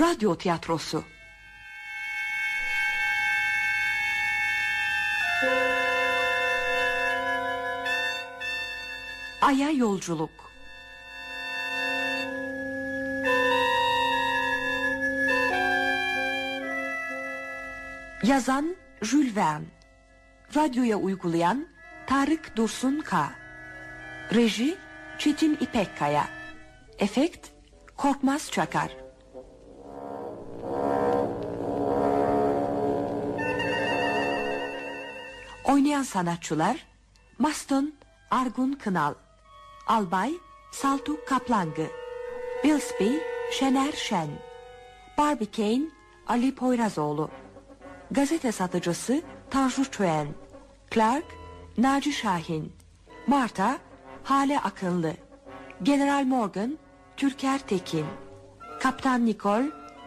Radyo tiyatrosu. Aya yolculuk. Yazan Jules Verne. Radyoya uygulayan Tarık Dursun K. Reji Çetin İpekkaya. Efekt Korkmaz Çakar Oynayan sanatçılar Maston Argun Kınal Albay Saltuk Kaplangı Bilsby Şener Şen Barbie Kane Ali Poyrazoğlu Gazete satıcısı Tanju Çöğen Clark Naci Şahin Marta Hale Akınlı General Morgan Türker Tekin Kaptan Nikol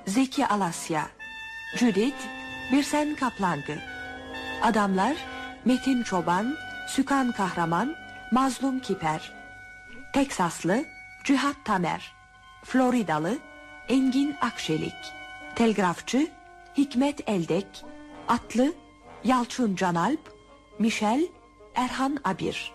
Zeki Alasya Judith Birsen Kaplangı. Adamlar Metin Çoban Sükan Kahraman Mazlum Kiper Teksaslı Cihat Tamer Floridalı Engin Akşelik Telgrafçı Hikmet Eldek Atlı Yalçın Canalp Michel Erhan Abir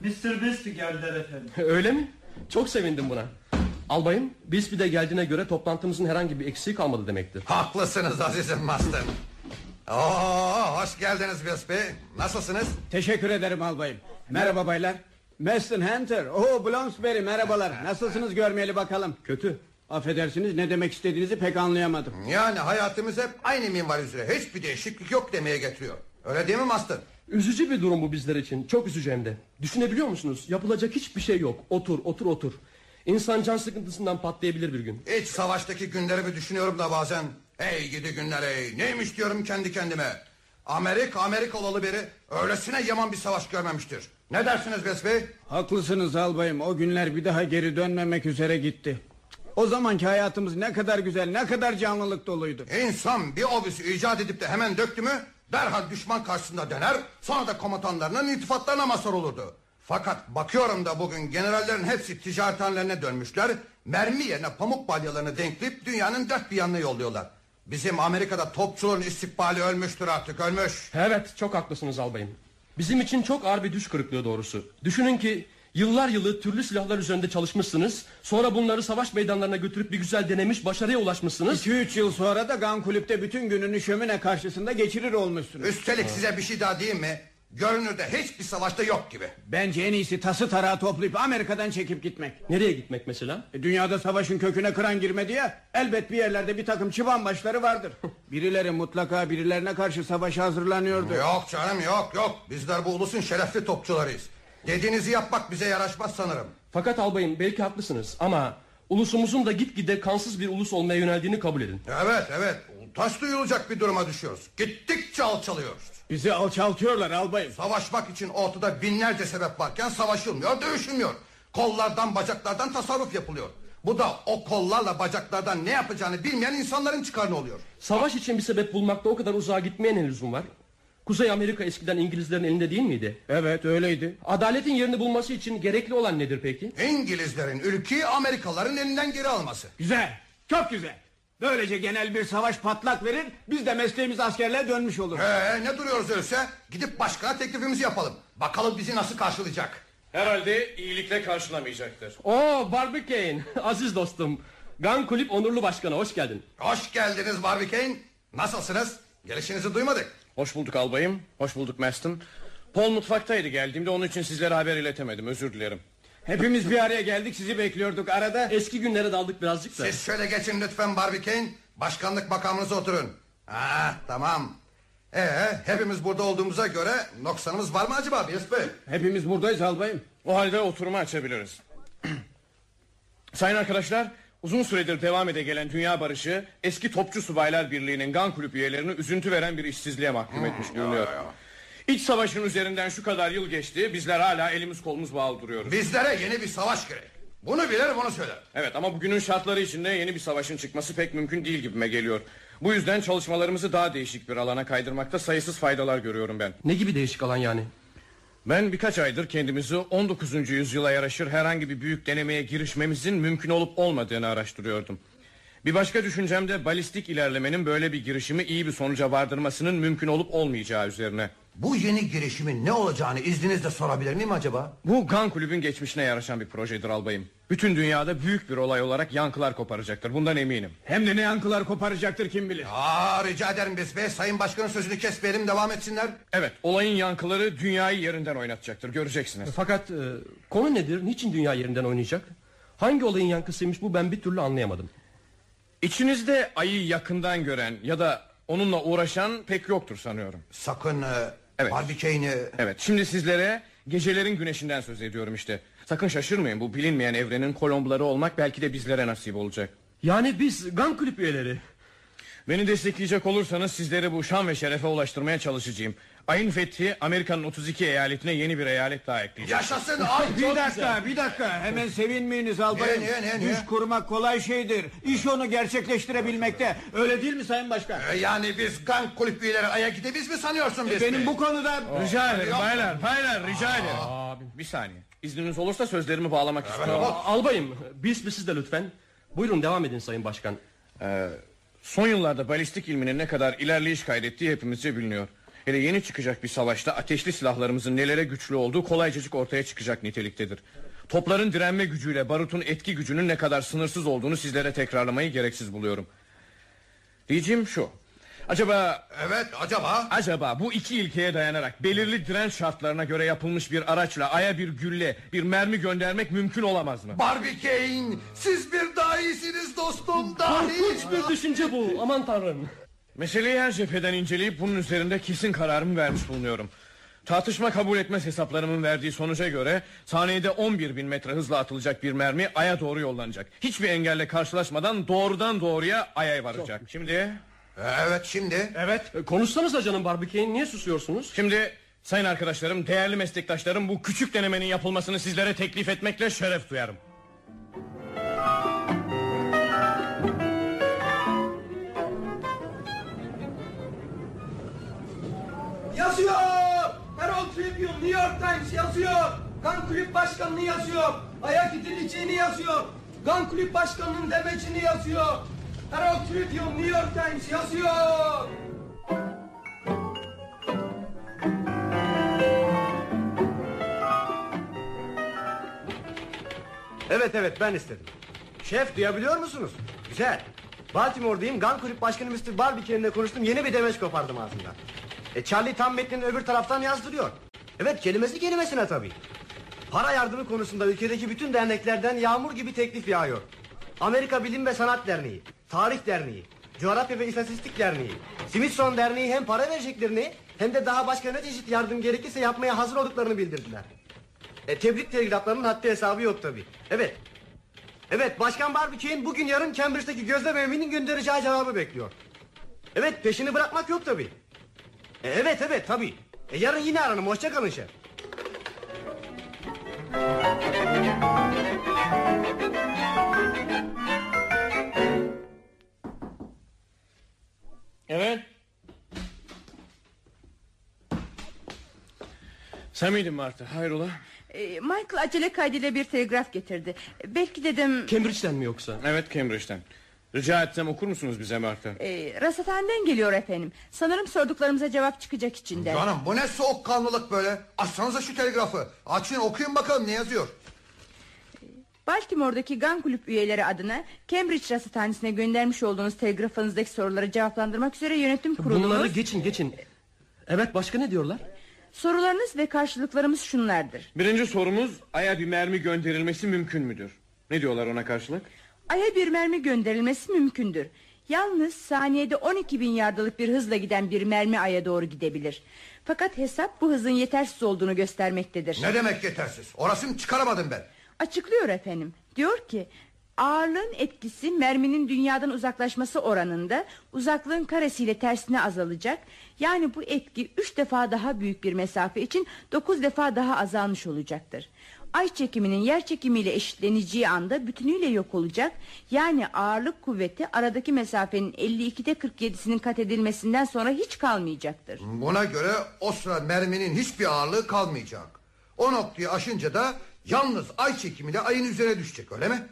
Mr. Beast geldiler efendim. Öyle mi? Çok sevindim buna. Albayım, de geldiğine göre toplantımızın herhangi bir eksiği kalmadı demektir. Haklısınız azizim Master. Oo, hoş geldiniz Bisbee. Nasılsınız? Teşekkür ederim albayım. Merhaba baylar. Meston Hunter. Oo Bloomsbury merhabalar. Nasılsınız görmeyeli bakalım. Kötü. Affedersiniz ne demek istediğinizi pek anlayamadım. Yani hayatımız hep aynı minval üzere. Hiçbir değişiklik yok demeye getiriyor. Öyle değil mi Master? Üzücü bir durum bu bizler için. Çok üzücü hem de. Düşünebiliyor musunuz? Yapılacak hiçbir şey yok. Otur, otur, otur. İnsan can sıkıntısından patlayabilir bir gün. Hiç savaştaki günlerimi düşünüyorum da bazen. Hey gidi günler hey. Neymiş diyorum kendi kendime. Amerika Amerika olalı beri öylesine yaman bir savaş görmemiştir. Ne dersiniz Besbey? Haklısınız albayım. O günler bir daha geri dönmemek üzere gitti. O zamanki hayatımız ne kadar güzel, ne kadar canlılık doluydu. İnsan bir obüsü icat edip de hemen döktü mü derhal düşman karşısında dener sonra da komutanlarının iltifatlarına mazhar olurdu. Fakat bakıyorum da bugün generallerin hepsi ticarethanelerine dönmüşler. Mermi yerine pamuk balyalarını denkleyip dünyanın dört bir yanına yolluyorlar. Bizim Amerika'da topçuların istikbali ölmüştür artık ölmüş. Evet, çok haklısınız albayım. Bizim için çok ağır bir düş kırıklığı doğrusu. Düşünün ki yıllar yılı türlü silahlar üzerinde çalışmışsınız. Sonra bunları savaş meydanlarına götürüp bir güzel denemiş, başarıya ulaşmışsınız. 2-3 yıl sonra da Gun Kulüp'te bütün gününü şömine karşısında geçirir olmuşsunuz. Üstelik size bir şey daha diyeyim mi? Görünürde hiçbir savaşta yok gibi. Bence en iyisi tası tarağı toplayıp Amerika'dan çekip gitmek. Nereye gitmek mesela? E, dünyada savaşın köküne kıran girmedi ya. Elbet bir yerlerde bir takım çıban başları vardır. Birileri mutlaka birilerine karşı savaşa hazırlanıyordu. Yok canım yok yok. Bizler bu ulusun şerefli topçularıyız. Dediğinizi yapmak bize yaraşmaz sanırım. Fakat albayım belki haklısınız ama ulusumuzun da gitgide kansız bir ulus olmaya yöneldiğini kabul edin. Evet evet. Taş duyulacak bir duruma düşüyoruz. Gittikçe alçalıyoruz. Bizi alçaltıyorlar albayım. Savaşmak için ortada binlerce sebep varken savaşılmıyor, dövüşülmüyor. Kollardan, bacaklardan tasarruf yapılıyor. Bu da o kollarla bacaklardan ne yapacağını bilmeyen insanların çıkarını oluyor. Savaş için bir sebep bulmakta o kadar uzağa gitmeye ne lüzum var? Kuzey Amerika eskiden İngilizlerin elinde değil miydi? Evet öyleydi. Adaletin yerini bulması için gerekli olan nedir peki? İngilizlerin ülkeyi Amerikalıların elinden geri alması. Güzel, çok güzel. Böylece genel bir savaş patlak verir, biz de mesleğimiz askerliğe dönmüş oluruz. Ee, ne duruyoruz öyleyse? Gidip başkana teklifimizi yapalım. Bakalım bizi nasıl karşılayacak. Herhalde iyilikle karşılamayacaktır. Oo Barbie Kane, aziz dostum. Gun Kulüp onurlu başkanı, hoş geldin. Hoş geldiniz Barbie Kane. Nasılsınız? Gelişinizi duymadık. Hoş bulduk albayım. Hoş bulduk Maston. Paul mutfaktaydı geldiğimde onun için sizlere haber iletemedim. Özür dilerim. Hepimiz bir araya geldik, sizi bekliyorduk. Arada Eski günlere daldık birazcık da. Siz şöyle geçin lütfen Barbie Kane. Başkanlık makamınıza oturun. Ha tamam. Ee, hepimiz burada olduğumuza göre noksanımız var mı acaba Birs Bey? hepimiz buradayız albayım. O halde oturumu açabiliriz. Sayın arkadaşlar, uzun süredir devam ede gelen dünya barışı eski Topçu Subaylar Birliği'nin GAN kulüp üyelerini üzüntü veren bir işsizliğe mahkum etmiş görünüyor. İç savaşın üzerinden şu kadar yıl geçti, bizler hala elimiz kolumuz bağlı duruyoruz. Bizlere yeni bir savaş gerek. Bunu bilir bunu söyler. Evet ama bugünün şartları içinde yeni bir savaşın çıkması pek mümkün değil gibime geliyor. Bu yüzden çalışmalarımızı daha değişik bir alana kaydırmakta sayısız faydalar görüyorum ben. Ne gibi değişik alan yani? Ben birkaç aydır kendimizi 19. yüzyıla yaraşır herhangi bir büyük denemeye girişmemizin mümkün olup olmadığını araştırıyordum. Bir başka düşüncem de balistik ilerlemenin böyle bir girişimi iyi bir sonuca vardırmasının mümkün olup olmayacağı üzerine. Bu yeni girişimin ne olacağını izninizle sorabilir miyim acaba? Bu Gun Kulübün geçmişine yaraşan bir projedir albayım. Bütün dünyada büyük bir olay olarak yankılar koparacaktır. Bundan eminim. Hem de ne yankılar koparacaktır kim bilir. Aa, rica ederim biz be. Sayın Başkanın sözünü kesmeyelim devam etsinler. Evet, olayın yankıları dünyayı yerinden oynatacaktır. Göreceksiniz. Fakat e, konu nedir? Niçin dünya yerinden oynayacak? Hangi olayın yankısıymış bu ben bir türlü anlayamadım. İçinizde ayı yakından gören ya da onunla uğraşan pek yoktur sanıyorum. Sakın e, Evet. Barbikey'ini... Evet, şimdi sizlere gecelerin güneşinden söz ediyorum işte. Sakın şaşırmayın bu bilinmeyen evrenin kolombları olmak belki de bizlere nasip olacak. Yani biz Gun Kulüp üyeleri. Beni destekleyecek olursanız sizleri bu şan ve şerefe ulaştırmaya çalışacağım. Ayın fethi Amerika'nın 32 eyaletine yeni bir eyalet daha ekleyecek. Yaşasın ay Bir dakika bir dakika hemen sevinmeyiniz albayım. Niye, niye, niye? Düş kurmak kolay şeydir. İş onu gerçekleştirebilmekte. Öyle değil mi Sayın Başkan? E, Yani biz gang kulüp üyeleri aya gidebiz mi sanıyorsun biz? Benim bu konuda... Rica ederim baylar baylar rica ederim. Bir saniye. İzniniz olursa sözlerimi bağlamak istiyorum. Aa, Albayım bir ismi siz de lütfen. Buyurun devam edin Sayın Başkan. Son yıllarda balistik ilminin ne kadar ilerleyiş kaydettiği hepimizce biliniyor. Hele yeni çıkacak bir savaşta ateşli silahlarımızın nelere güçlü olduğu kolaycacık ortaya çıkacak niteliktedir. Topların direnme gücüyle barutun etki gücünün ne kadar sınırsız olduğunu sizlere tekrarlamayı gereksiz buluyorum. Diyeceğim şu. Acaba Evet acaba? acaba bu iki ilkeye dayanarak belirli direnç şartlarına göre yapılmış bir araçla aya bir gülle, bir mermi göndermek mümkün olamaz mı? Barbikey'in siz bir dahisiniz dostum dahi. Korkunç bir düşünce bu aman tanrım. Meseleyi her cepheden inceleyip bunun üzerinde kesin kararımı vermiş bulunuyorum. Tartışma kabul etmez hesaplarımın verdiği sonuca göre saniyede 11 bin metre hızla atılacak bir mermi aya doğru yollanacak. Hiçbir engelle karşılaşmadan doğrudan doğruya aya varacak. Şimdi Evet şimdi. Evet e, konuşsanıza canım Barbikeyin niye susuyorsunuz? şimdi sayın arkadaşlarım, değerli meslektaşlarım bu küçük denemenin yapılmasını sizlere teklif etmekle şeref duyarım. Yazıyor! Herald Tribune, New York Times yazıyor! Gun Kulüp Başkanı'nı yazıyor! Ayak gidileceğini yazıyor! Gun Kulüp Başkanı'nın demecini yazıyor! Herald Tribune, New York Times yazıyor! Evet evet ben istedim. Şef duyabiliyor musunuz? Güzel. Baltimore'dayım. Gun Kulüp Başkanı Mr. Barbie'ninle konuştum. Yeni bir demeç kopardım ağzından. E Charlie tam metnini öbür taraftan yazdırıyor. Evet kelimesi kelimesine tabii. Para yardımı konusunda ülkedeki bütün derneklerden yağmur gibi teklif yağıyor. Amerika Bilim ve Sanat Derneği, Tarih Derneği, Coğrafya ve İstatistik Derneği, Smithson Derneği hem para vereceklerini hem de daha başka ne çeşit yardım gerekirse yapmaya hazır olduklarını bildirdiler. E, tebrik telgraflarının haddi hesabı yok tabii. Evet. Evet Başkan Barbike'in bugün yarın Cambridge'deki gözlem evinin göndereceği cevabı bekliyor. Evet peşini bırakmak yok tabii. E, evet evet tabii. E, yarın yine aranım hoşça kalın şef. Evet. Sen miydin Martha? Hayrola? Ee, Michael acele kaydıyla bir telgraf getirdi. Belki dedim Cambridge'den mi yoksa? Evet Cambridge'den. Rica etsem okur musunuz bize Martha? e, rasathaneden geliyor efendim. Sanırım sorduklarımıza cevap çıkacak içinden. Canım bu ne soğukkanlılık böyle? Açsanıza şu telgrafı. Açın okuyun bakalım ne yazıyor. Baltimore'daki Gun Kulüp üyeleri adına Cambridge rasathanesine göndermiş olduğunuz telgrafınızdaki soruları cevaplandırmak üzere yönetim kurulumuz... Bunları geçin geçin. Evet başka ne diyorlar? Sorularınız ve karşılıklarımız şunlardır. Birinci sorumuz Ay'a bir mermi gönderilmesi mümkün müdür? Ne diyorlar ona karşılık? Ay'a bir mermi gönderilmesi mümkündür. Yalnız saniyede 12 bin yardılık bir hızla giden bir mermi Ay'a doğru gidebilir. Fakat hesap bu hızın yetersiz olduğunu göstermektedir. Ne demek yetersiz? Orasını çıkaramadım ben. Açıklıyor efendim. Diyor ki ağırlığın etkisi merminin dünyadan uzaklaşması oranında uzaklığın karesiyle tersine azalacak. Yani bu etki üç defa daha büyük bir mesafe için dokuz defa daha azalmış olacaktır. Ay çekiminin yer çekimiyle eşitleneceği anda bütünüyle yok olacak. Yani ağırlık kuvveti aradaki mesafenin 52'de 47'sinin kat edilmesinden sonra hiç kalmayacaktır. Buna göre o sıra merminin hiçbir ağırlığı kalmayacak. O noktayı aşınca da yalnız ay çekimiyle ayın üzerine düşecek öyle mi?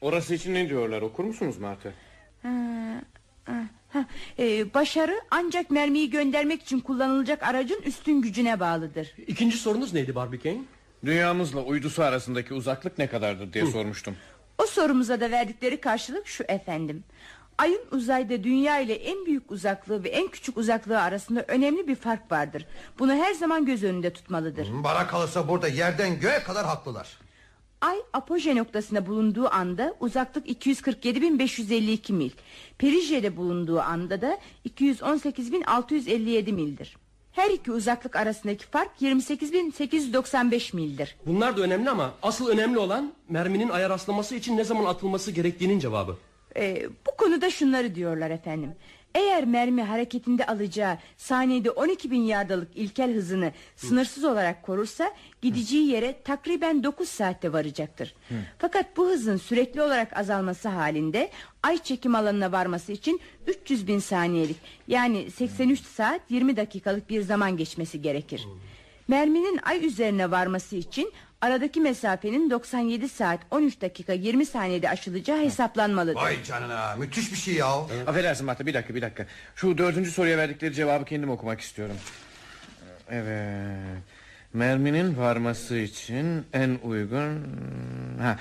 Orası için ne diyorlar okur musunuz Martı? Ha, ha, e, başarı ancak mermiyi göndermek için kullanılacak aracın üstün gücüne bağlıdır. İkinci sorunuz neydi Barbie Kane? Dünyamızla uydusu arasındaki uzaklık ne kadardır diye sormuştum. O sorumuza da verdikleri karşılık şu efendim. Ayın uzayda dünya ile en büyük uzaklığı ve en küçük uzaklığı arasında önemli bir fark vardır. Bunu her zaman göz önünde tutmalıdır. Bana kalırsa burada yerden göğe kadar haklılar. Ay apoje noktasında bulunduğu anda uzaklık 247.552 mil. Perije'de bulunduğu anda da 218.657 mildir. Her iki uzaklık arasındaki fark 28.895 mildir. Bunlar da önemli ama asıl önemli olan merminin aya rastlaması için ne zaman atılması gerektiğinin cevabı. Ee, bu konuda şunları diyorlar efendim. Eğer mermi hareketinde alacağı saniyede 12 bin yardalık ilkel hızını sınırsız olarak korursa gideceği yere takriben 9 saatte varacaktır. Fakat bu hızın sürekli olarak azalması halinde ay çekim alanına varması için 300 bin saniyelik yani 83 saat 20 dakikalık bir zaman geçmesi gerekir. Merminin ay üzerine varması için aradaki mesafenin 97 saat 13 dakika 20 saniyede aşılacağı hesaplanmalıdır. Vay canına müthiş bir şey ya. Affedersin Martı bir dakika bir dakika. Şu dördüncü soruya verdikleri cevabı kendim okumak istiyorum. Evet. Merminin varması için en uygun... Ha.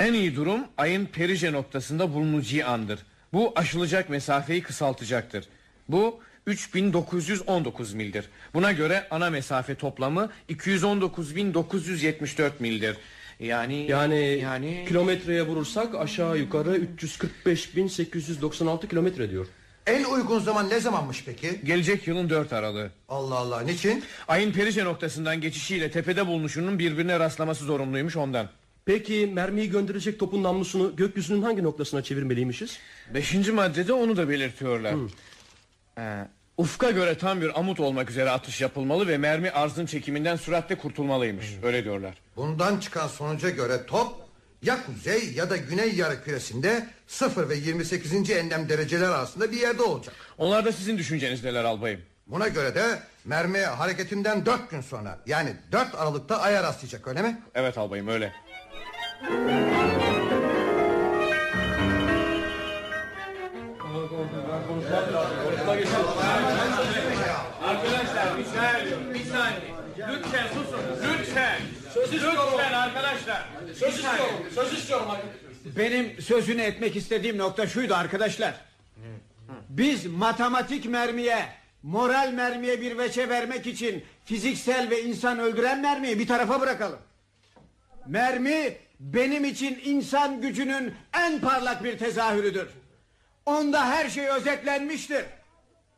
En iyi durum ayın perije noktasında bulunacağı andır. Bu aşılacak mesafeyi kısaltacaktır. Bu 3919 mildir. Buna göre ana mesafe toplamı 219.974 mildir. Yani Yani, yani kilometreye vurursak aşağı yukarı 345.896 kilometre diyor. En uygun zaman ne zamanmış peki? gelecek yılın 4 Aralığı. Allah Allah niçin? Ayın perije noktasından geçişiyle tepede bulunuşunun birbirine rastlaması zorunluymuş ondan. Peki mermiyi gönderecek topun namlusunu gökyüzünün hangi noktasına çevirmeliymişiz? Beşinci maddede onu da belirtiyorlar. Ee, ufka göre tam bir amut olmak üzere atış yapılmalı ve mermi arzın çekiminden süratle kurtulmalıymış. Öyle diyorlar. Bundan çıkan sonuca göre top ya kuzey ya da güney yarı küresinde 0 ve 28. enlem dereceler arasında bir yerde olacak. Onlar da sizin düşüncenizdeler albayım. Buna göre de mermi hareketinden 4 gün sonra yani 4 Aralık'ta aya rastlayacak öyle mi? Evet albayım öyle. Lütfen susun, lütfen. Lütfen arkadaşlar. Söz istiyorum, söz istiyorum. Benim sözünü etmek istediğim nokta şuydu arkadaşlar. Biz matematik mermiye, moral mermiye bir veçe vermek için fiziksel ve insan öldüren mermiyi bir tarafa bırakalım. Mermi benim için insan gücünün en parlak bir tezahürüdür. Onda her şey özetlenmiştir.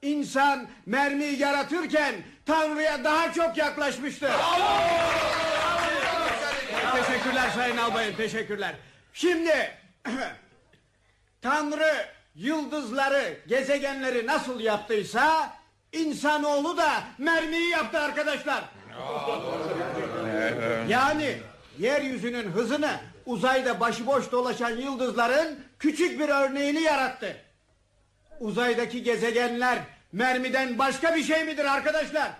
İnsan mermiyi yaratırken Tanrı'ya daha çok yaklaşmıştır. Teşekkürler Sayın Albayım, teşekkürler. Şimdi Tanrı yıldızları, gezegenleri nasıl yaptıysa insanoğlu da mermiyi yaptı arkadaşlar. Yani yeryüzünün hızını uzayda başıboş dolaşan yıldızların küçük bir örneğini yarattı. Uzaydaki gezegenler mermiden başka bir şey midir arkadaşlar?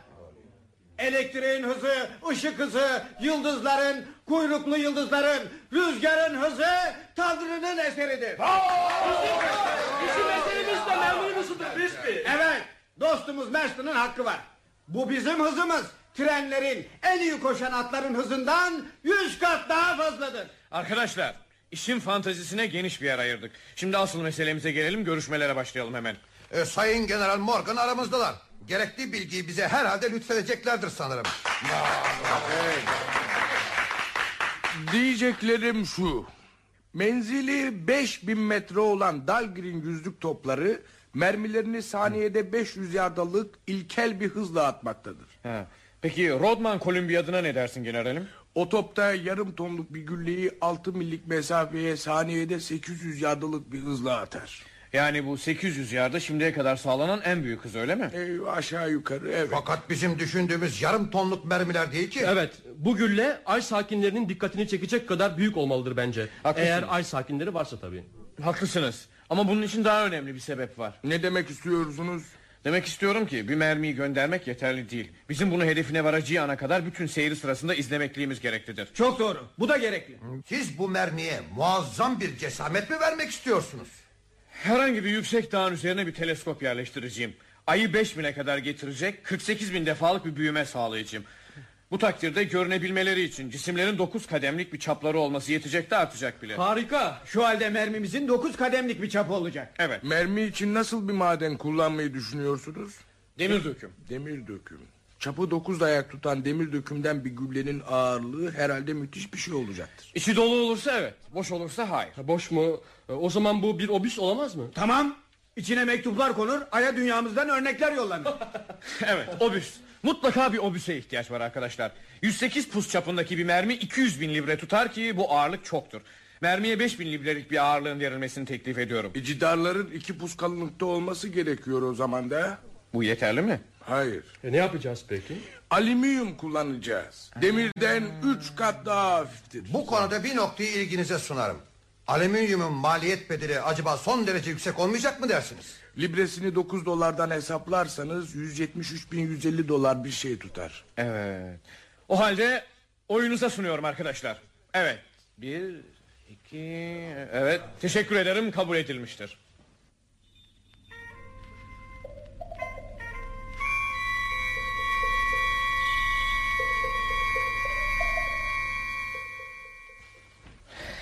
Elektriğin hızı, ışık hızı, yıldızların, kuyruklu yıldızların, rüzgarın hızı Tanrı'nın eseridir. Bizim meselemiz de merminin hızıdır Bispi. Evet, dostumuz Marston'ın hakkı var. Bu bizim hızımız. Trenlerin, en iyi koşan atların hızından yüz kat daha fazladır. Arkadaşlar, işin fantazisine geniş bir yer ayırdık. Şimdi asıl meselemize gelelim, görüşmelere başlayalım hemen. Ee, Sayın General Morgan aramızdalar. Gerekli bilgiyi bize herhalde lütfedeceklerdir sanırım. Diyeceklerim şu. Menzili 5000 metre olan Dahlgren yüzlük topları mermilerini saniyede 500 yardalık ilkel bir hızla atmaktadır. Ha. Peki Rodman Kolombiyadına ne dersin generalim? O topta yarım tonluk bir gülleyi 6 millik mesafeye saniyede 800 yardalık bir hızla atar. Yani bu 800 yarda şimdiye kadar sağlanan en büyük hız öyle mi? E, aşağı yukarı evet. Fakat bizim düşündüğümüz yarım tonluk mermiler değil ki. Evet bu gülle ay sakinlerinin dikkatini çekecek kadar büyük olmalıdır bence. Haklısın. Eğer ay sakinleri varsa tabii. Haklısınız. Ama bunun için daha önemli bir sebep var. Ne demek istiyorsunuz? Demek istiyorum ki bir mermiyi göndermek yeterli değil. Bizim bunu hedefine varacağı ana kadar bütün seyri sırasında izlemekliğimiz gereklidir. Çok doğru. Bu da gerekli. Siz bu mermiye muazzam bir cesamet mi vermek istiyorsunuz? Herhangi bir yüksek dağın üzerine bir teleskop yerleştireceğim. Ayı 5 bine kadar getirecek 48 bin defalık bir büyüme sağlayacağım. Bu takdirde görünebilmeleri için cisimlerin 9 kademlik bir çapları olması yetecek de artacak bile. Harika. Şu halde mermimizin 9 kademlik bir çapı olacak. Evet. Mermi için nasıl bir maden kullanmayı düşünüyorsunuz? Demir döküm. Demir döküm. Çapı 9 ayak tutan demir dökümden bir güllenin ağırlığı herhalde müthiş bir şey olacaktır. İçi dolu olursa evet. Boş olursa hayır. Boş mu? E, O zaman bu bir obüs olamaz mı? Tamam. İçine mektuplar konur, aya dünyamızdan örnekler yollanır. evet obüs. Mutlaka bir obüse ihtiyaç var arkadaşlar. 108 pus çapındaki bir mermi 200 bin libre tutar ki bu ağırlık çoktur. Mermiye 5 bin librelik bir ağırlığın verilmesini teklif ediyorum. E, cidarların iki pus kalınlıkta olması gerekiyor o zaman da. Bu yeterli mi? Hayır. E, ne yapacağız peki? Alüminyum kullanacağız. Demirden üç kat daha hafiftir. Bu konuda bir noktayı ilginize sunarım. Alüminyumun maliyet bedeli acaba son derece yüksek olmayacak mı dersiniz? Libresini 9 dolardan hesaplarsanız 173.150 dolar bir şey tutar. Evet. O halde oyunuza sunuyorum arkadaşlar. Evet. Bir, iki, evet. Teşekkür ederim kabul edilmiştir.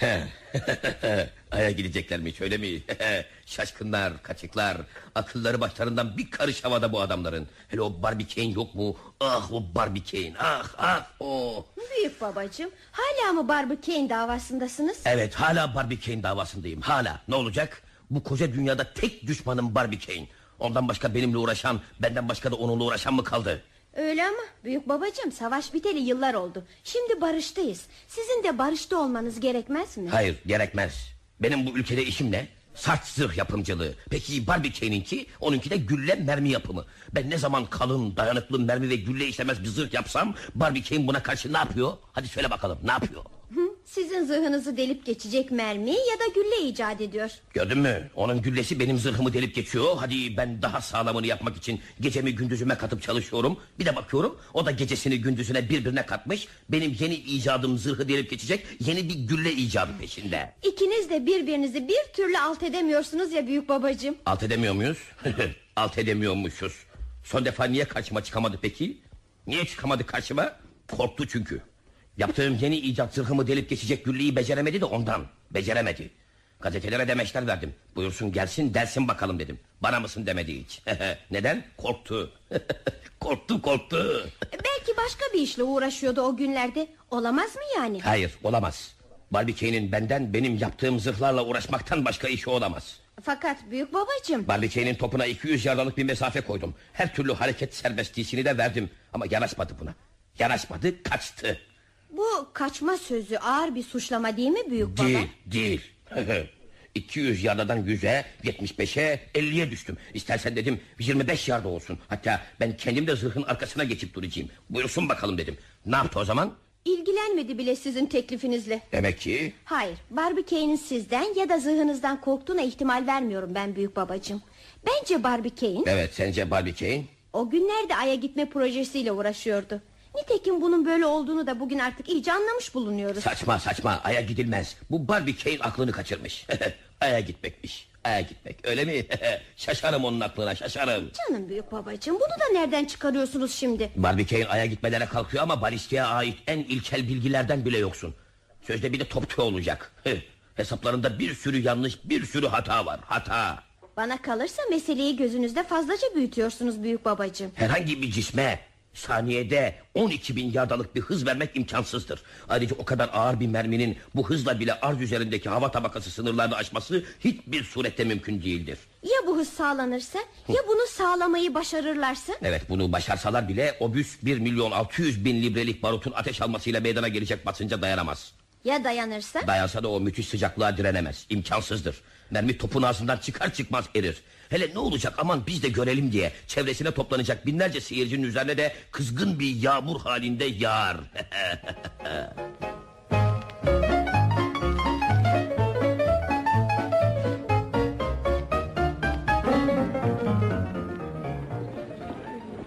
Aya gideceklermiş öyle mi? Şaşkınlar, kaçıklar. Akılları başlarından bir karış havada bu adamların. Hele o Barbie yok mu? Ah o Barbie. Ah ah o. Büyük babacığım hala mı Barbie davasındasınız? Evet hala Barbie davasındayım. Hala. Ne olacak? Bu koca dünyada tek düşmanım Barbie. Ondan başka benimle uğraşan, benden başka da onunla uğraşan mı kaldı? Öyle ama büyük babacığım savaş biteli yıllar oldu. Şimdi barıştayız. Sizin de barışta olmanız gerekmez mi? Hayır gerekmez. Benim bu ülkede işim ne? Saç zırh yapımcılığı. Peki Barbie Kane'inki onunki de gülle mermi yapımı. Ben ne zaman kalın dayanıklı mermi ve gülle işlemez bir zırh yapsam Barbie buna karşı ne yapıyor? Hadi söyle bakalım ne yapıyor? Sizin zırhınızı delip geçecek mermi ya da gülle icat ediyor. Gördün mü? Onun güllesi benim zırhımı delip geçiyor. Hadi ben daha sağlamını yapmak için gecemi gündüzüme katıp çalışıyorum. Bir de bakıyorum o da gecesini gündüzüne birbirine katmış. Benim yeni icadım zırhı delip geçecek yeni bir gülle icadı peşinde. İkiniz de birbirinizi bir türlü alt edemiyorsunuz ya büyük babacığım. Alt edemiyor muyuz? Alt edemiyormuşuz. Son defa niye karşıma çıkamadı peki? Niye çıkamadı karşıma? Korktu çünkü. Yaptığım yeni icat zırhımı delip geçecek gülleyi beceremedi de ondan. Beceremedi. Gazetelere demeçler verdim. Buyursun gelsin dersin bakalım dedim. Bana mısın demedi hiç. Neden? Korktu. korktu korktu. Belki başka bir işle uğraşıyordu o günlerde. Olamaz mı yani? Hayır olamaz. Barbie Kane'in benden benim yaptığım zırhlarla uğraşmaktan başka işi olamaz. Fakat büyük babacığım Barbie Kane'in topuna 200 yardalık bir mesafe koydum. Her türlü hareket serbestliğini de verdim. Ama yanaşmadı buna. Yanaşmadı kaçtı. Bu kaçma sözü ağır bir suçlama değil mi büyük baba? Değil değil. 200 yardadan 100'e 75'e 50'ye düştüm. İstersen dedim 25 yarda olsun. Hatta ben kendim de zırhın arkasına geçip duracağım. Buyursun bakalım dedim. Ne yaptı o zaman? İlgilenmedi bile sizin teklifinizle. Demek ki Hayır, Barbie sizden ya da zırhınızdan korktuğuna ihtimal vermiyorum ben büyük babacığım. Bence Barbie Kane evet sence Barbie Kane? o günlerde Ay'a gitme projesiyle uğraşıyordu. Nitekim bunun böyle olduğunu da bugün artık iyice anlamış bulunuyoruz. Saçma saçma aya gidilmez. Bu Barbie Kane aklını kaçırmış. aya gitmekmiş. Aya gitmek öyle mi? şaşarım onun aklına şaşarım. Canım büyük babacığım bunu da nereden çıkarıyorsunuz şimdi? Barbie Kane aya gitmelere kalkıyor ama balistiğe ait en ilkel bilgilerden bile yoksun. Sözde bir de topçu olacak. Hesaplarında bir sürü yanlış bir sürü hata var hata. Bana kalırsa meseleyi gözünüzde fazlaca büyütüyorsunuz büyük babacığım. Herhangi bir cisme saniyede 12 bin yardalık bir hız vermek imkansızdır. Ayrıca o kadar ağır bir merminin bu hızla bile arz üzerindeki hava tabakası sınırlarını aşması hiçbir surette mümkün değildir. Ya bu hız sağlanırsa ya bunu sağlamayı başarırlarsa? Evet bunu başarsalar bile obüs 1 milyon 600 bin librelik barutun ateş almasıyla meydana gelecek basınca dayanamaz. Ya dayanırsa? Dayansa da o müthiş sıcaklığa direnemez. İmkansızdır. Mermi topun ağzından çıkar çıkmaz erir. Hele ne olacak aman biz de görelim diye çevresine toplanacak binlerce seyircinin üzerine de kızgın bir yağmur halinde yağar.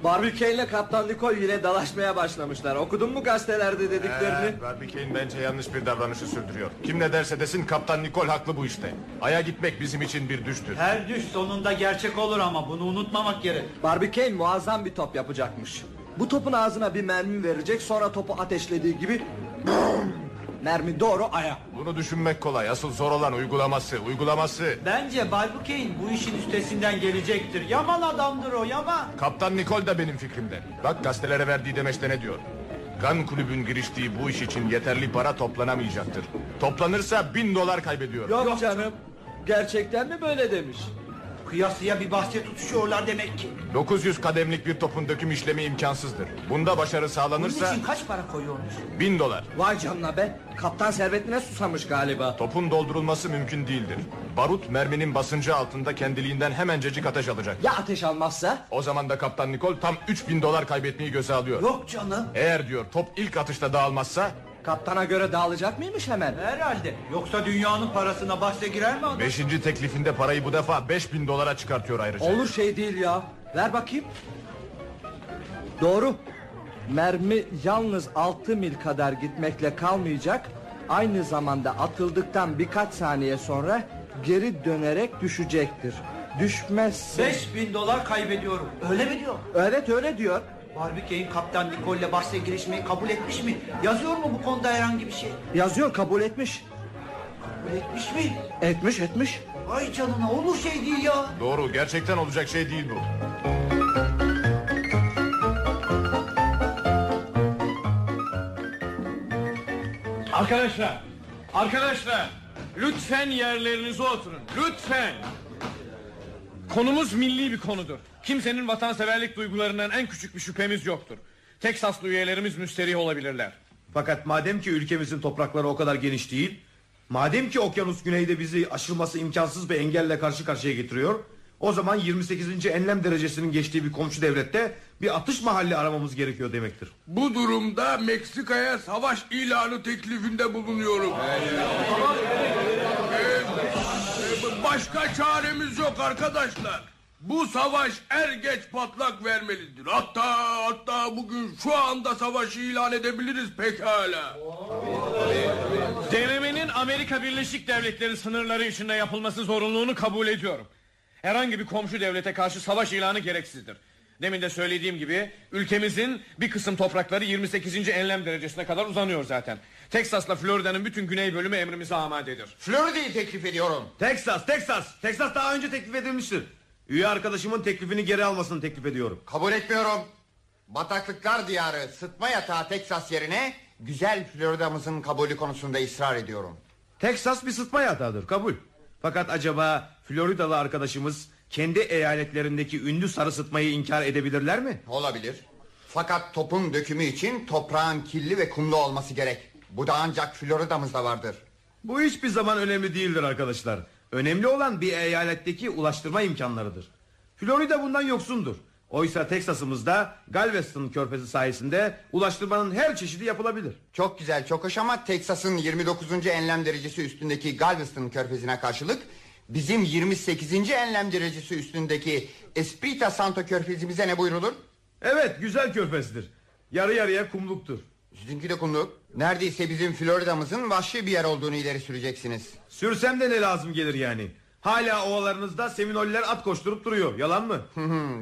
Barbie ile Kaptan Nicole yine dalaşmaya başlamışlar. Okudun mu gazetelerde dediklerini? Ee, Barbie Kane bence yanlış bir davranışı sürdürüyor. Kim ne derse desin Kaptan Nikol haklı bu işte. Ay'a gitmek bizim için bir düştür. Her düş sonunda gerçek olur ama bunu unutmamak gerek. Barbie Kane muazzam bir top yapacakmış. Bu topun ağzına bir mermi verecek sonra topu ateşlediği gibi mermi doğru aya. Bunu düşünmek kolay. Asıl zor olan uygulaması. Uygulaması. Bence Kane bu işin üstesinden gelecektir. Yaman adamdır o yaman. Kaptan Nikol da benim fikrimde. Bak gazetelere verdiği demeçte ne diyor? Gun kulübün giriştiği bu iş için yeterli para toplanamayacaktır. Toplanırsa bin dolar kaybediyor. Yok, canım. Gerçekten mi böyle demiş? Kıyasıya bir bahse tutuşuyorlar demek ki. 900 kademlik bir topun döküm işlemi imkansızdır. Bunda başarı Bunun sağlanırsa için kaç para koyuyormuş? bin dolar. Vay canına be. Kaptan servetine susamış galiba. Topun doldurulması mümkün değildir. Barut merminin basıncı altında kendiliğinden hemencecik ateş alacak. Ya ateş almazsa? O zaman da Kaptan Nikol tam 3000 dolar kaybetmeyi göze alıyor. Yok canım. Eğer diyor top ilk atışta dağılmazsa Kaptana göre dağılacak mıymış hemen? Herhalde. Yoksa dünyanın parasına bahse girer mi adam? Beşinci teklifinde parayı bu defa 5000 dolara çıkartıyor ayrıca. Olur şey değil ya. Ver bakayım. Doğru. Mermi yalnız 6 mil kadar gitmekle kalmayacak. Aynı zamanda atıldıktan birkaç saniye sonra geri dönerek düşecektir. Düşmezse... 5000 dolar kaybediyorum. Öyle mi diyor? Evet öyle diyor. Barbie Kane Kaptan Nicole'le bahse girişmeyi kabul etmiş mi? Yazıyor mu bu konuda herhangi bir şey? Yazıyor kabul etmiş. Kabul etmiş mi? Etmiş etmiş. Ay canına olur şey değil ya. Doğru gerçekten olacak şey değil bu. Arkadaşlar, arkadaşlar lütfen yerlerinize oturun. Lütfen. Konumuz milli bir konudur. Kimsenin vatanseverlik duygularından en küçük bir şüphemiz yoktur. Teksaslı üyelerimiz müsterih olabilirler. Fakat madem ki ülkemizin toprakları o kadar geniş değil, madem ki okyanus güneyde bizi aşılması imkansız bir engelle karşı karşıya getiriyor, o zaman 28. enlem derecesinin geçtiği bir komşu devlette bir atış mahalli aramamız gerekiyor demektir. Bu durumda Meksika'ya savaş ilanı teklifinde bulunuyorum. Ee, Başka çaremiz yok arkadaşlar. Bu savaş er geç patlak vermelidir. Hatta hatta bugün şu anda savaşı ilan edebiliriz pekala. Denemenin Amerika Birleşik Devletleri sınırları içinde yapılması zorunluluğunu kabul ediyorum. Herhangi bir komşu devlete karşı savaş ilanı gereksizdir. Demin de söylediğim gibi ülkemizin bir kısım toprakları 28. enlem derecesine kadar uzanıyor zaten. Teksas'la Florida'nın bütün güney bölümü emrimize amadedir. Florida'yı teklif ediyorum. Teksas, Teksas. Teksas daha önce teklif edilmiştir. Üye arkadaşımın teklifini geri almasını teklif ediyorum. Kabul etmiyorum. Bataklıklar diyarı sıtma yatağı Teksas yerine güzel Florida'mızın kabulü konusunda ısrar ediyorum. Teksas bir sıtma yatağıdır kabul. Fakat acaba Floridalı arkadaşımız kendi eyaletlerindeki ünlü sarı sıtmayı inkar edebilirler mi? Olabilir. Fakat topun dökümü için toprağın kirli ve kumlu olması gerek. Bu da ancak Florida'mızda vardır. Bu hiçbir zaman önemli değildir arkadaşlar. Önemli olan bir eyaletteki ulaştırma imkanlarıdır. Florida bundan yoksundur. Oysa Teksas'ımızda Galveston körfezi sayesinde ulaştırmanın her çeşidi yapılabilir. Çok güzel çok hoş ama Teksas'ın 29. enlem derecesi üstündeki Galveston körfezine karşılık bizim 28. enlem derecesi üstündeki Espirita Santo körfezimize ne buyrulur? Evet güzel körfezdir. Yarı yarıya kumluktur. Sizinki de kumluk. Neredeyse bizim Florida'mızın vahşi bir yer olduğunu ileri süreceksiniz. Sürsem de ne lazım gelir yani? Hala ovalarınızda seminoller at koşturup duruyor. Yalan mı?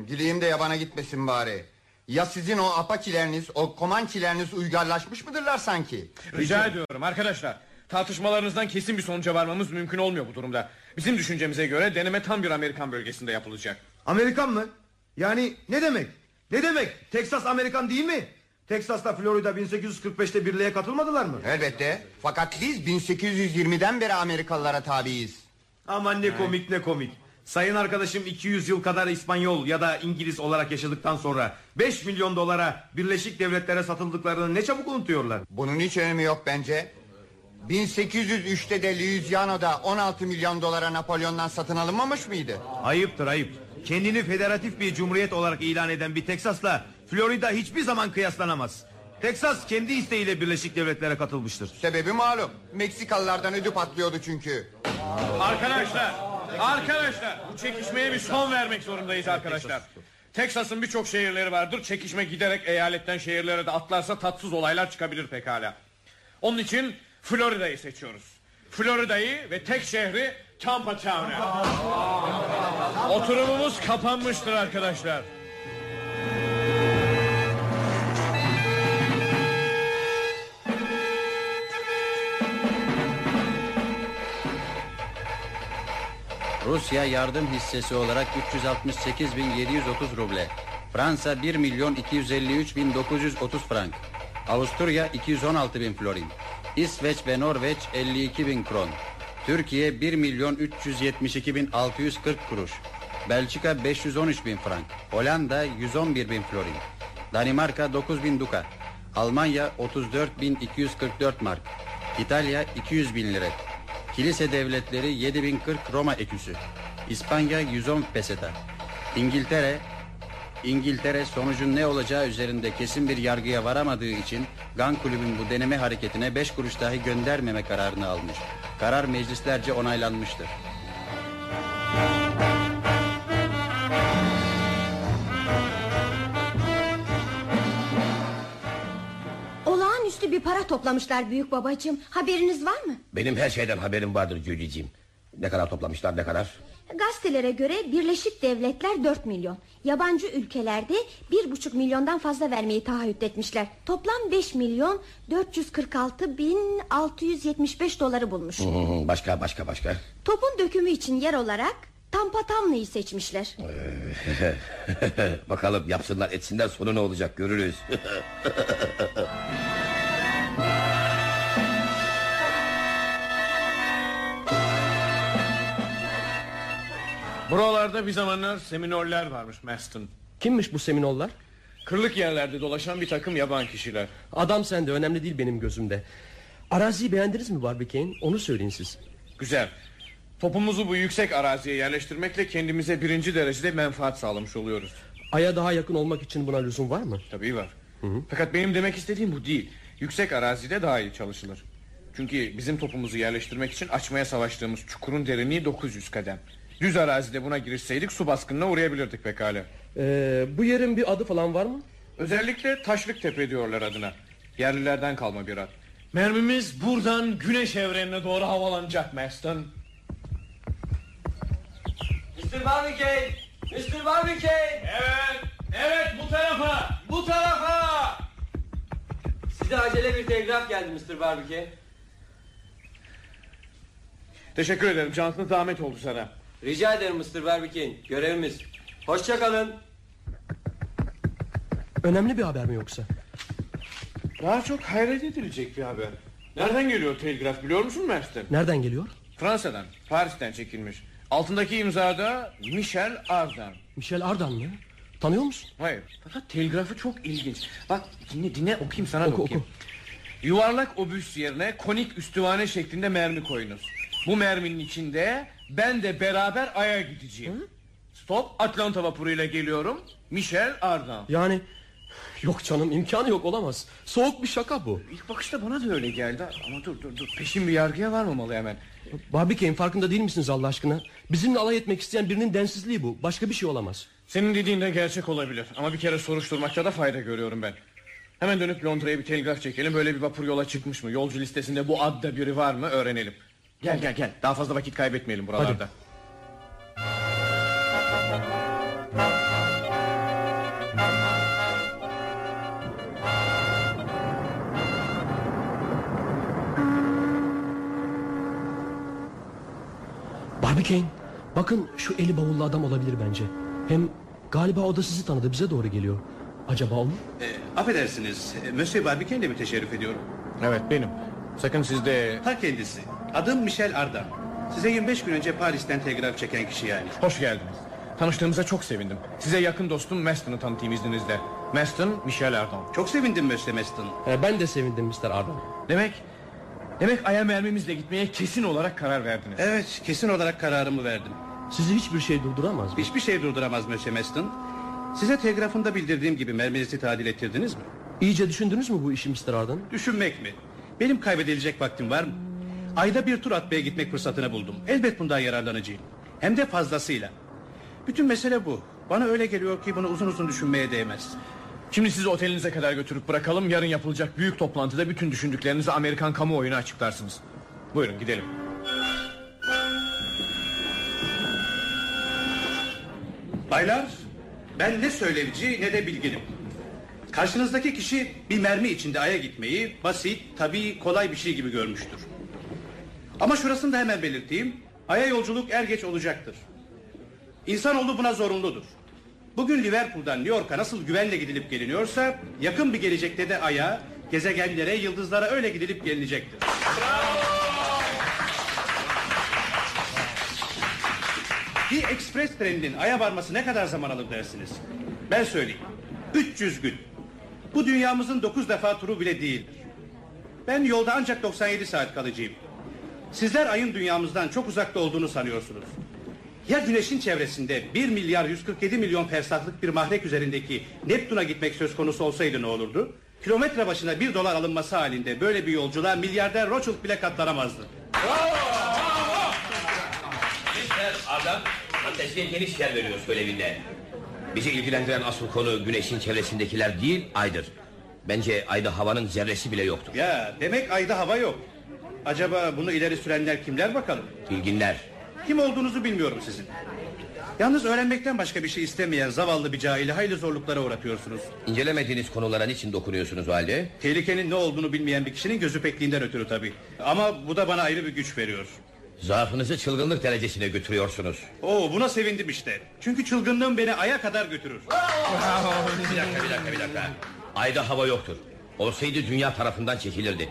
Gideyim de yabana gitmesin bari. Ya sizin o apakileriniz, o komançileriniz uygarlaşmış mıdırlar sanki? Rica ediyorum arkadaşlar. Tartışmalarınızdan kesin bir sonuca varmamız mümkün olmuyor bu durumda. Bizim düşüncemize göre deneme tam bir Amerikan bölgesinde yapılacak. Amerikan mı? Yani ne demek? Ne demek? Teksas Amerikan değil mi? Teksas'la Florida 1845'te birliğe katılmadılar mı? Elbette. Fakat biz 1820'den beri Amerikalılara tabiiz. Aman ne komik ne komik. Sayın arkadaşım 200 yıl kadar İspanyol ya da İngiliz olarak yaşadıktan sonra 5 milyon dolara Birleşik Devletlere satıldıklarını ne çabuk unutuyorlar. Bunun hiç önemi yok bence. 1803'te de Louisiana'da 16 milyon dolara Napolyon'dan satın alınmamış mıydı? Ayıptır ayıp. Kendini federatif bir cumhuriyet olarak ilan eden bir Teksas'la Florida hiçbir zaman kıyaslanamaz. Teksas kendi isteğiyle Birleşik Devletlere katılmıştır. Sebebi malum. Meksikalılardan ödü patlıyordu çünkü. Arkadaşlar, arkadaşlar bu çekişmeye bir son vermek zorundayız arkadaşlar. Texas'ın birçok şehirleri vardır. Çekişme giderek eyaletten şehirlere de atlarsa tatsız olaylar çıkabilir pekala. Onun için Florida'yı seçiyoruz. Florida'yı ve tek şehri Tampa Town'a. Oturumumuz kapanmıştır arkadaşlar. Rusya yardım hissesi olarak 368.730 ruble. Fransa 1 milyon 253.930 frank. Avusturya 216.000 florin. İsveç ve Norveç 52.000 kron. Türkiye 1 milyon 372.640 kuruş. Belçika 513.000 frank. Hollanda 111.000 florin. Danimarka 9.000 duka. Almanya 34.244 mark. İtalya 200.000 lira. Kilise devletleri 7040 Roma eküsü. İspanya 110 peseta. İngiltere İngiltere sonucun ne olacağı üzerinde kesin bir yargıya varamadığı için Gan Kulübün bu deneme hareketine 5 kuruş dahi göndermeme kararını almış. Karar meclislerce onaylanmıştır. Olağanüstü bir para toplamışlar büyük babacığım. Haberiniz var mı? Benim her şeyden haberim vardır Cüceciğim. Ne kadar toplamışlar ne kadar? Gazetelere göre Birleşik Devletler 4 milyon. Yabancı ülkelerde 1,5 milyondan fazla vermeyi taahhüt etmişler. Toplam 5 milyon 446 bin 675 doları bulmuş. Başka başka başka. Topun dökümü için yer olarak Tampa Tamla'yı seçmişler. Bakalım yapsınlar etsinler sonu ne olacak görürüz. Buralarda bir zamanlar seminoller varmış Maston. Kimmiş bu seminollar? Kırlık yerlerde dolaşan bir takım yaban kişiler. Adam sende önemli değil benim gözümde. Araziyi beğendiniz mi Barbie Onu söyleyin siz. Güzel. Topumuzu bu yüksek araziye yerleştirmekle kendimize birinci derecede menfaat sağlamış oluyoruz. Ay'a daha yakın olmak için buna lüzum var mı? Tabii var. Fakat benim demek istediğim bu değil. Yüksek arazide daha iyi çalışılır. Çünkü bizim topumuzu yerleştirmek için açmaya savaştığımız çukurun derinliği 900 kadem. Düz arazide buna girişseydik su baskınına uğrayabilirdik pekala. Ee, bu yerin bir adı falan var mı? Özellikle Taşlık Tepe diyorlar adına. Yerlilerden kalma bir ad. Mermimiz buradan güneş evrenine doğru havalanacak Maston. Mr. Barbicane! Mr. Barbicane! Evet, evet bu tarafa, bu tarafa! Size acele bir telgraf geldi Mr. Barbicane. Teşekkür ederim, şanslı zahmet oldu sana. Rica ederim Mr. Barbicane. Görevimiz. Hoşça kalın. Önemli bir haber mi yoksa? Daha çok hayret edilecek bir haber. Nereden geliyor telgraf biliyor musun Maston? Nereden geliyor? Fransa'dan, Paris'ten çekilmiş. Altındaki imzada Michel Ardan. Michel Ardan mı? Tanıyor musun? Hayır. Fakat telgrafı çok ilginç. Bak dinle dinle okuyayım sana da Oku, okuyayım. Yuvarlak obüs yerine konik üstüvane şeklinde mermi koyunuz. Bu merminin içinde ben de beraber Ay'a gideceğim. Stop Atlanta vapuruyla geliyorum. Michel Ardan. Yani yok canım imkanı yok olamaz. Soğuk bir şaka bu. İlk bakışta bana da öyle geldi ama dur dur dur. Peşin bir yargıya varmamalı hemen. Barbie farkında değil misiniz Allah aşkına? Bizimle alay etmek isteyen birinin densizliği bu. Başka bir şey olamaz. Senin dediğin de gerçek olabilir. Ama bir kere soruşturmakta da fayda görüyorum ben. Hemen dönüp Londra'ya bir telgraf çekelim. Böyle bir vapur yola çıkmış mı? Yolcu listesinde bu adda biri var mı? Öğrenelim. Gel gel gel. Daha fazla vakit kaybetmeyelim buralarda. Barbie bakın şu eli bavullu adam olabilir bence. Hem galiba o da sizi tanıdı bize doğru geliyor. Acaba o mu? E, affedersiniz, Monsieur Barbican ile mi teşerrüf ediyorum? Evet benim. Sakın sizde... Ta kendisi. Adım Michel Ardan. Size 25 gün önce Paris'ten telgraf çeken kişi yani. Hoş geldiniz. Tanıştığımıza çok sevindim. Size yakın dostum Maston'u tanıtayım izninizle. Maston, Michel Ardan. Çok sevindim Monsieur Maston. Ee, ben de sevindim Mr. Ardan. Demek... Demek aya mermimizle gitmeye kesin olarak karar verdiniz. Evet, kesin olarak kararımı verdim. Sizi hiçbir şey durduramaz mı? Hiçbir şey durduramaz Monsieur Maston. Size telgrafında bildirdiğim gibi merminizi tadil ettirdiniz mi? İyice düşündünüz mü bu işi Mr. Ardan? Düşünmek mi? Benim kaybedilecek vaktim var mı? Ayda bir tur atmaya gitmek fırsatını buldum. Elbet bundan yararlanacağım. Hem de fazlasıyla. Bütün mesele bu. Bana öyle geliyor ki bunu uzun uzun düşünmeye değmez. Şimdi sizi otelinize kadar götürüp bırakalım. Yarın yapılacak büyük toplantıda bütün düşündüklerinizi Amerikan kamuoyuna açıklarsınız. Buyurun gidelim. Baylar, ben ne söylevci ne de bilginim. Karşınızdaki kişi bir mermi içinde aya gitmeyi basit, tabii, kolay bir şey gibi görmüştür. Ama şurasını da hemen belirteyim. Aya yolculuk er geç olacaktır. İnsanoğlu buna zorunludur. Bugün Liverpool'dan New York'a nasıl güvenle gidilip geliniyorsa... ...yakın bir gelecekte de Ay'a, gezegenlere, yıldızlara öyle gidilip gelinecektir. Bir ekspres treninin Ay'a varması ne kadar zaman alır dersiniz? Ben söyleyeyim. 300 gün. Bu dünyamızın 9 defa turu bile değildir. Ben yolda ancak 97 saat kalıcıyım. Sizler ayın dünyamızdan çok uzakta olduğunu sanıyorsunuz. Ya güneşin çevresinde 1 milyar 147 milyon fersahlık bir mahrek üzerindeki Neptun'a gitmek söz konusu olsaydı ne olurdu? Kilometre başına bir dolar alınması halinde böyle bir yolculuğa milyarder Rothschild bile katlanamazdı. Mister Ardan fantezide geniş yer veriyor söylevinde. Bizi ilgilendiren asıl konu güneşin çevresindekiler değil aydır. Bence ayda havanın zerresi bile yoktur. Ya demek ayda hava yok. Acaba bunu ileri sürenler kimler bakalım? İlginler. Kim olduğunuzu bilmiyorum sizin. Yalnız öğrenmekten başka bir şey istemeyen zavallı bir cahili hayli zorluklara uğratıyorsunuz. İncelemediğiniz konulara niçin dokunuyorsunuz o halde? Tehlikenin ne olduğunu bilmeyen bir kişinin gözü pekliğinden ötürü tabii. Ama bu da bana ayrı bir güç veriyor. Zaafınızı çılgınlık derecesine götürüyorsunuz. Oo buna sevindim işte. Çünkü çılgınlığım beni aya kadar götürür. bir dakika bir dakika bir dakika. Ayda hava yoktur. Olsaydı dünya tarafından çekilirdi.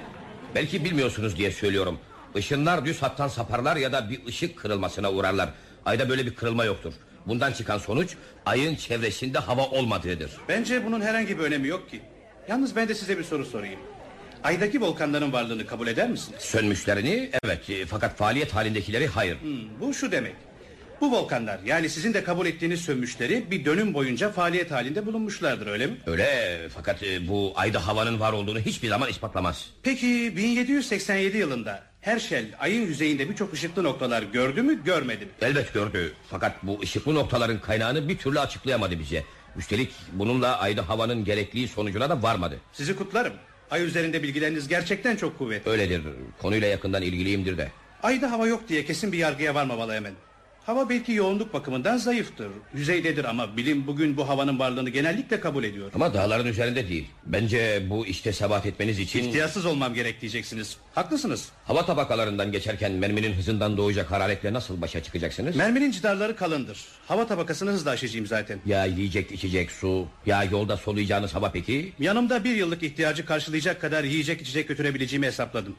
Belki bilmiyorsunuz diye söylüyorum. Işınlar düz hattan saparlar ya da bir ışık kırılmasına uğrarlar. Ayda böyle bir kırılma yoktur. Bundan çıkan sonuç ayın çevresinde hava olmadığıdır. Bence bunun herhangi bir önemi yok ki. Yalnız ben de size bir soru sorayım. Aydaki volkanların varlığını kabul eder misiniz? Sönmüşlerini evet fakat faaliyet halindekileri hayır. Hmm, bu şu demek. Bu volkanlar yani sizin de kabul ettiğiniz sönmüşleri bir dönüm boyunca faaliyet halinde bulunmuşlardır öyle mi? Öyle fakat e, bu ayda havanın var olduğunu hiçbir zaman ispatlamaz. Peki 1787 yılında Herschel ayın yüzeyinde birçok ışıklı noktalar gördü mü görmedi mi? Elbet gördü fakat bu ışıklı noktaların kaynağını bir türlü açıklayamadı bize. Üstelik bununla ayda havanın gerekliği sonucuna da varmadı. Sizi kutlarım. Ay üzerinde bilgileriniz gerçekten çok kuvvetli. Öyledir. Konuyla yakından ilgiliyimdir de. Ayda hava yok diye kesin bir yargıya varmamalı hemen. Hava belki yoğunluk bakımından zayıftır. Yüzeydedir ama bilim bugün bu havanın varlığını genellikle kabul ediyor. Ama dağların üzerinde değil. Bence bu işte sebat etmeniz için... İhtiyasız olmam gerek diyeceksiniz. Haklısınız. Hava tabakalarından geçerken merminin hızından doğacak hararetle nasıl başa çıkacaksınız? Merminin cidarları kalındır. Hava tabakasını hızla aşacağım zaten. Ya yiyecek içecek su ya yolda soluyacağınız hava peki? Yanımda bir yıllık ihtiyacı karşılayacak kadar yiyecek içecek götürebileceğimi hesapladım.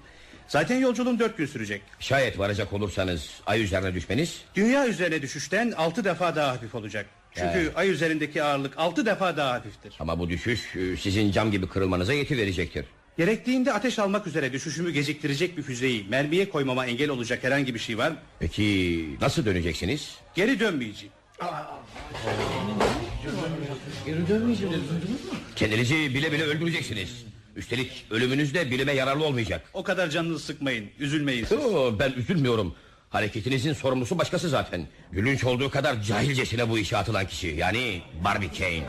Zaten yolculuğum dört gün sürecek. Şayet varacak olursanız ay üzerine düşmeniz? Dünya üzerine düşüşten altı defa daha hafif olacak. Çünkü Ya. ay üzerindeki ağırlık altı defa daha hafiftir. Ama bu düşüş e, sizin cam gibi kırılmanıza yeti verecektir. Gerektiğinde ateş almak üzere düşüşümü geciktirecek bir füzeyi mermiye koymama engel olacak herhangi bir şey var mı? Peki nasıl döneceksiniz? Geri dönmeyeceğim. Geri dönmeyeceğim. Kendinizi bile bile öldüreceksiniz. Üstelik ölümünüz de bilime yararlı olmayacak. O kadar canınızı sıkmayın, üzülmeyin siz. Yo, ben üzülmüyorum. Hareketinizin sorumlusu başkası zaten. Gülünç olduğu kadar cahilcesine bu işe atılan kişi. Yani Barbie Kane.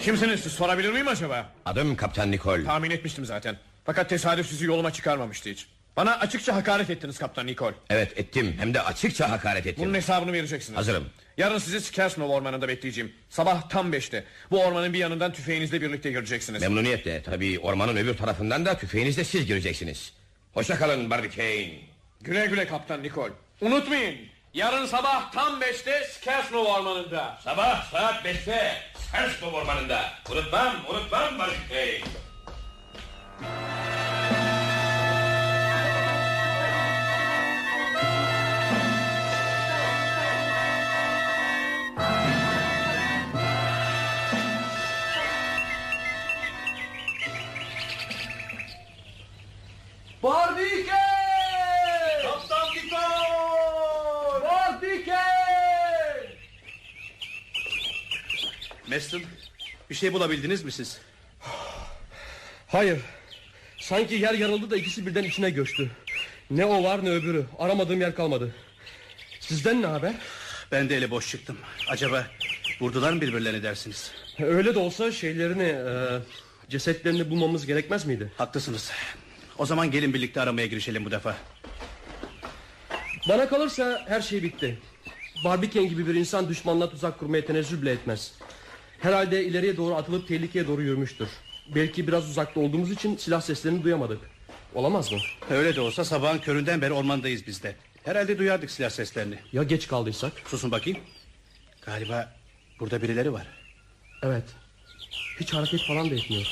Kimsiniz siz sorabilir miyim acaba? Adım Kaptan Nicole. Tahmin etmiştim zaten. Fakat tesadüf sizi yoluma çıkarmamıştı hiç. Bana açıkça hakaret ettiniz Kaptan Nikol. Evet ettim hem de açıkça hakaret ettim. Bunun hesabını vereceksiniz. Hazırım. Yarın sizi Skersnov ormanında bekleyeceğim. Sabah tam beşte. Bu ormanın bir yanından tüfeğinizle birlikte gireceksiniz. Memnuniyetle. Tabii ormanın öbür tarafından da tüfeğinizle siz gireceksiniz. Hoşça kalın Barbie Kane. Güle güle Kaptan Nikol. Unutmayın. Yarın sabah tam beşte Skersnov ormanında. Sabah saat beşte Skersnov ormanında. Unutmam unutmam Barbie Kane. Barbike! Kaptan Diko! Barbike! Mesut, bir şey bulabildiniz mi siz? Hayır. Sanki yer yarıldı da ikisi birden içine göçtü. Ne o var ne öbürü. Aramadığım yer kalmadı. Sizden ne haber? Ben de ele boş çıktım. Acaba vurdular mı birbirlerini dersiniz? Öyle de olsa şeylerini, e, cesetlerini bulmamız gerekmez miydi? Haklısınız. O zaman gelin birlikte aramaya girişelim bu defa. Bana kalırsa her şey bitti. Barbiken gibi bir insan düşmanla tuzak kurmaya tenezzül bile etmez. Herhalde ileriye doğru atılıp tehlikeye doğru yürümüştür. Belki biraz uzakta olduğumuz için silah seslerini duyamadık. Olamaz mı? Öyle de olsa sabahın köründen beri ormandayız biz de. Herhalde duyardık silah seslerini. Ya geç kaldıysak? Susun bakayım. Galiba burada birileri var. Evet. Hiç hareket falan da etmiyor.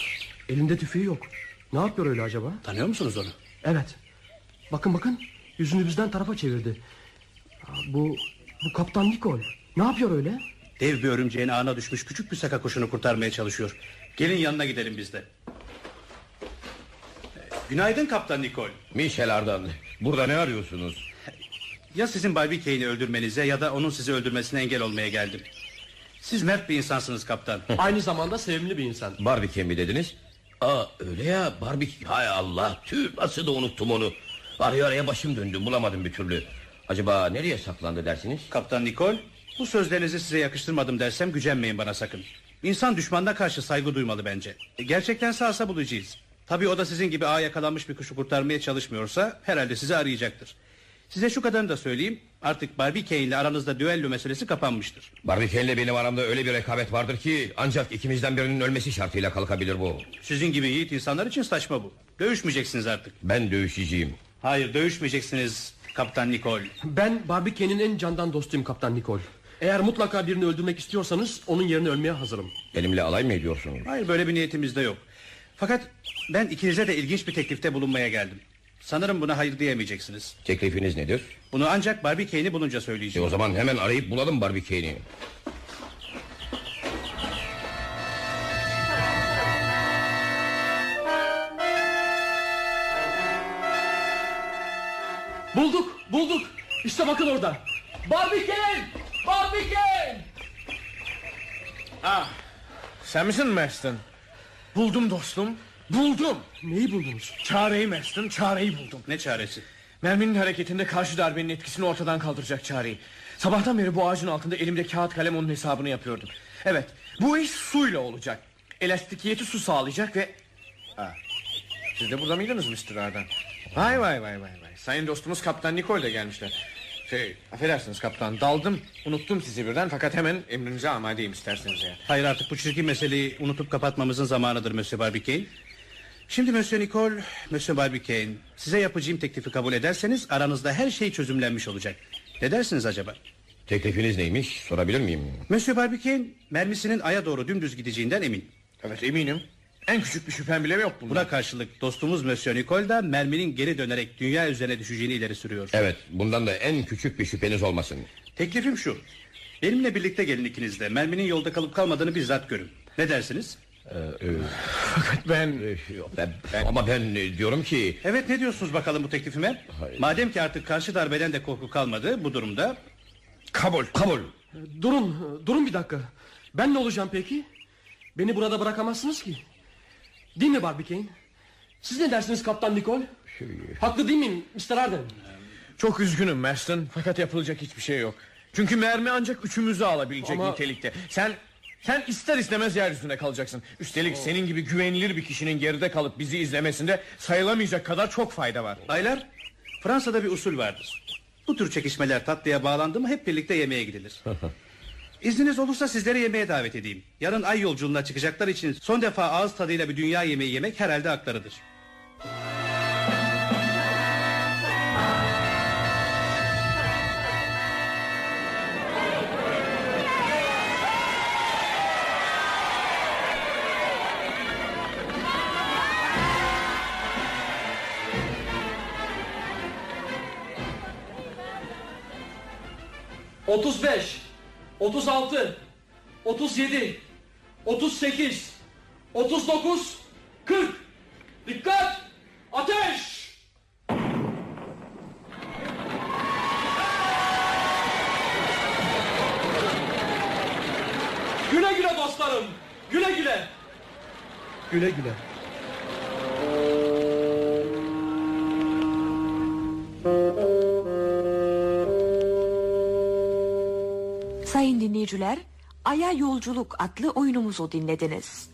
Elinde tüfeği yok. Ne yapıyor öyle acaba? Tanıyor musunuz onu? Evet. Bakın bakın. Yüzünü bizden tarafa çevirdi. Bu bu kaptan Nikol. Ne yapıyor öyle? Dev bir örümceğin ağına düşmüş küçük bir saka kuşunu kurtarmaya çalışıyor. Gelin yanına gidelim biz de. Günaydın Kaptan Nikol. Michel Ardan. Burada ne arıyorsunuz? Ya sizin Barbie Kane'i öldürmenize ya da onun sizi öldürmesine engel olmaya geldim. Siz mert bir insansınız kaptan. Aynı zamanda sevimli bir insan. Barbie mi dediniz? Aa öyle ya Barbie hay Allah tüh nasıl da unuttum onu. Araya araya başım döndü bulamadım bir türlü. Acaba nereye saklandı dersiniz? Kaptan Nikol, bu sözlerinizi size yakıştırmadım dersem gücenmeyin bana sakın. İnsan düşmanına karşı saygı duymalı bence. E, gerçekten sağsa bulacağız. Tabii o da sizin gibi ağa yakalanmış bir kuşu kurtarmaya çalışmıyorsa herhalde sizi arayacaktır. Size şu kadarını da söyleyeyim. Artık Barbie Kane ile aranızda düello meselesi kapanmıştır. Barbie ile benim aramda öyle bir rekabet vardır ki ancak ikimizden birinin ölmesi şartıyla kalkabilir bu. Sizin gibi yiğit insanlar için saçma bu. Dövüşmeyeceksiniz artık. Ben dövüşeceğim. Hayır dövüşmeyeceksiniz Kaptan Nikol. Ben Barbie'nin en candan dostuyum Kaptan Nikol. Eğer mutlaka birini öldürmek istiyorsanız onun yerine ölmeye hazırım. Benimle alay mı ediyorsunuz? Hayır böyle bir niyetimiz de yok. Fakat ben ikinize de ilginç bir teklifte bulunmaya geldim. Sanırım buna hayır diyemeyeceksiniz. Teklifiniz nedir? Bunu ancak Barbie Kane'i bulunca E söyleyeceğim. o zaman hemen arayıp bulalım Barbie Kane'i. Bulduk bulduk. İşte bakın orada. Barbie Barbie Ah, sen misin Meston? Buldum dostum. Buldum. Neyi buldunuz? Çareyi Meston, çareyi buldum. Ne çaresi? Merminin hareketinde karşı darbenin etkisini ortadan kaldıracak çareyi. Sabahtan beri bu ağacın altında elimde kağıt kalem onun hesabını yapıyordum. Evet, bu iş suyla olacak. Elastikiyeti su sağlayacak ve... Ha, siz de burada mıydınız Mr. Ardan? Vay vay vay vay vay. Sayın dostumuz Kaptan Nikol de gelmişler. Şey, affedersiniz kaptan daldım unuttum sizi birden fakat hemen emrinize amadeyim isterseniz ya. Hayır artık bu çirkin meseleyi unutup kapatmamızın zamanıdır Monsieur Barbie Kane. Şimdi Monsieur Nicole, Monsieur Barbie Kane, size yapacağım teklifi kabul ederseniz aranızda her şey çözümlenmiş olacak. Ne dersiniz acaba? Teklifiniz neymiş sorabilir miyim? Monsieur Barbie Kane, mermisinin aya doğru dümdüz gideceğinden emin. Evet eminim. En küçük bir şüphem bile yok bunda. Buna karşılık dostumuz Monsieur Nicole da merminin geri dönerek dünya üzerine düşeceğini ileri sürüyor. Evet bundan da en küçük bir şüpheniz olmasın. Teklifim şu. Benimle birlikte gelin ikiniz de. Merminin yolda kalıp kalmadığını bizzat görün. Ne dersiniz? Fakat ben... ben, Ama ben e, diyorum ki... Evet ne diyorsunuz bakalım bu teklifime? Madem ki artık karşı darbeden de korku kalmadı bu durumda. Kabul. Kabul. Durun durun bir dakika. Ben ne olacağım peki? Beni burada bırakamazsınız ki. Değil mi Barbie Kane? Siz ne dersiniz Kaptan Nikol? Haklı değil miyim Mr. Arden? Çok üzgünüm Marston fakat yapılacak hiçbir şey yok. Çünkü mermi ancak üçümüzü alabilecek Ama- nitelikte. Sen sen ister istemez yeryüzünde kalacaksın. Üstelik senin gibi güvenilir bir kişinin geride kalıp bizi izlemesinde sayılamayacak kadar çok fayda var. Baylar Fransa'da bir usul vardır. Bu tür çekişmeler tatlıya bağlandı mı hep birlikte yemeğe gidilir. İzniniz olursa sizleri yemeğe davet edeyim. Yarın ay yolculuğuna çıkacaklar için son defa ağız tadıyla bir dünya yemeği yemek herhalde haklarıdır. Otuz beş, otuz altı, otuz yedi, otuz sekiz, otuz dokuz, kırk. Dikkat! Ateş! Güle güle dostlarım. Güle güle. Güle güle. Sayın dinleyiciler, Ay'a Yolculuk adlı oyunumuzu dinlediniz.